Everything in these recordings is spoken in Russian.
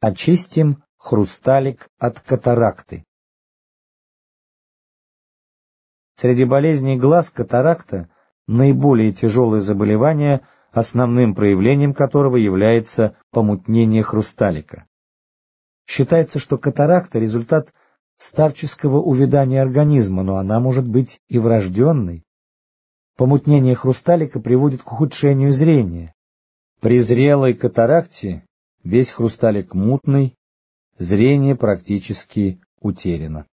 Очистим хрусталик от катаракты. Среди болезней глаз катаракта наиболее тяжелое заболевание, основным проявлением которого является помутнение хрусталика. Считается, что катаракта – результат старческого увядания организма, но она может быть и врожденной. Помутнение хрусталика приводит к ухудшению зрения. При зрелой катаракте весь хрусталик мутный, зрение практически утеряно.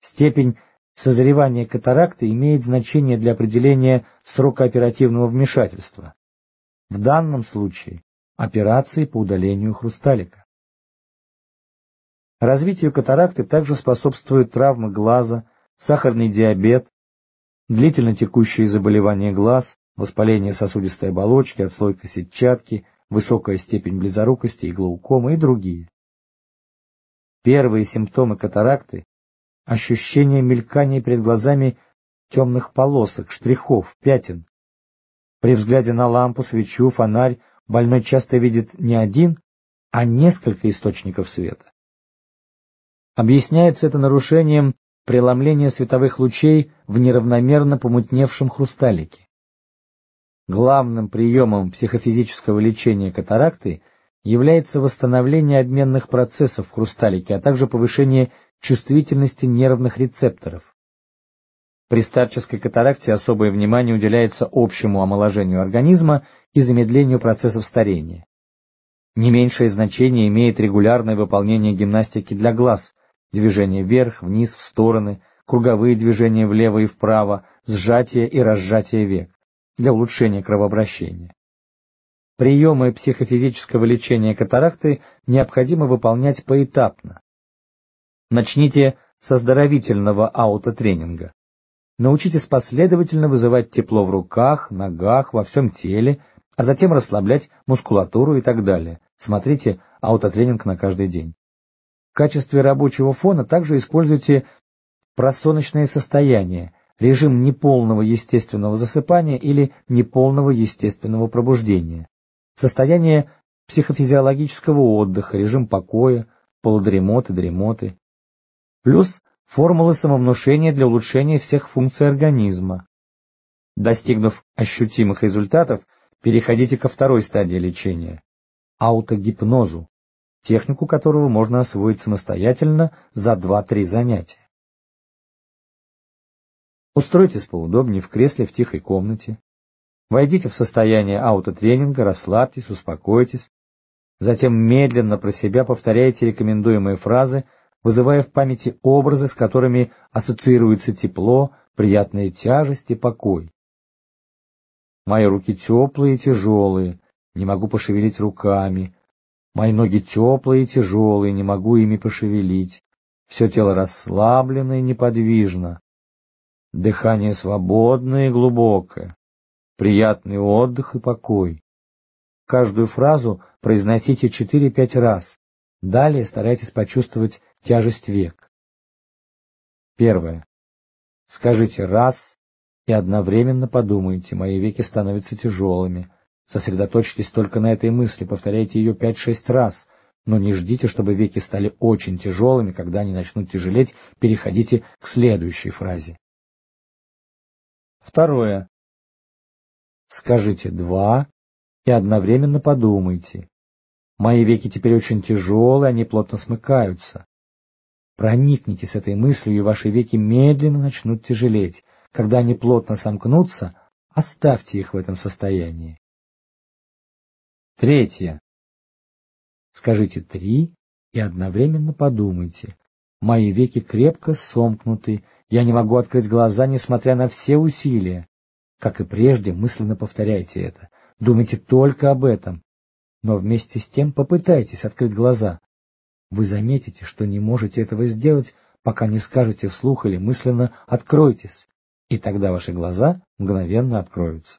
Степень созревания катаракты имеет значение для определения срока оперативного вмешательства. В данном случае операции по удалению хрусталика. Развитию катаракты также способствуют травмы глаза, сахарный диабет, длительно текущие заболевания глаз, воспаление сосудистой оболочки, отслойка сетчатки, высокая степень близорукости и глаукома и другие. Первые симптомы катаракты – ощущение мелькания перед глазами темных полосок, штрихов, пятен. При взгляде на лампу, свечу, фонарь больной часто видит не один, а несколько источников света. Объясняется это нарушением преломления световых лучей в неравномерно помутневшем хрусталике. Главным приемом психофизического лечения катаракты является восстановление обменных процессов в хрусталике, а также повышение чувствительности нервных рецепторов. При старческой катаракте особое внимание уделяется общему омоложению организма и замедлению процессов старения. Не меньшее значение имеет регулярное выполнение гимнастики для глаз, движение вверх, вниз, в стороны, круговые движения влево и вправо, сжатие и разжатие век для улучшения кровообращения. Приемы психофизического лечения катаракты необходимо выполнять поэтапно. Начните с оздоровительного аутотренинга. Научитесь последовательно вызывать тепло в руках, ногах, во всем теле, а затем расслаблять мускулатуру и так далее. Смотрите аутотренинг на каждый день. В качестве рабочего фона также используйте просоночное состояние, режим неполного естественного засыпания или неполного естественного пробуждения, состояние психофизиологического отдыха, режим покоя, полудремоты, дремоты, плюс формулы самовнушения для улучшения всех функций организма. Достигнув ощутимых результатов, переходите ко второй стадии лечения – аутогипнозу, технику которого можно освоить самостоятельно за 2-3 занятия. Устройтесь поудобнее в кресле в тихой комнате. Войдите в состояние аутотренинга, расслабьтесь, успокойтесь. Затем медленно про себя повторяйте рекомендуемые фразы, вызывая в памяти образы, с которыми ассоциируется тепло, приятная тяжесть и покой. Мои руки теплые и тяжелые, не могу пошевелить руками, Мои ноги теплые и тяжелые, не могу ими пошевелить. Все тело расслаблено и неподвижно. Дыхание свободное и глубокое. Приятный отдых и покой. Каждую фразу произносите 4-5 раз. Далее старайтесь почувствовать тяжесть век. Первое. Скажите раз и одновременно подумайте, мои веки становятся тяжелыми. Сосредоточьтесь только на этой мысли, повторяйте ее пять-шесть раз, но не ждите, чтобы веки стали очень тяжелыми, когда они начнут тяжелеть, переходите к следующей фразе. Второе. Скажите «два» и одновременно подумайте. Мои веки теперь очень тяжелые, они плотно смыкаются. Проникнитесь этой мыслью, и ваши веки медленно начнут тяжелеть. Когда они плотно сомкнутся, оставьте их в этом состоянии. Третье. Скажите «три» и одновременно подумайте. Мои веки крепко сомкнуты, я не могу открыть глаза, несмотря на все усилия. Как и прежде, мысленно повторяйте это. Думайте только об этом. Но вместе с тем попытайтесь открыть глаза. Вы заметите, что не можете этого сделать, пока не скажете вслух или мысленно «откройтесь», и тогда ваши глаза мгновенно откроются.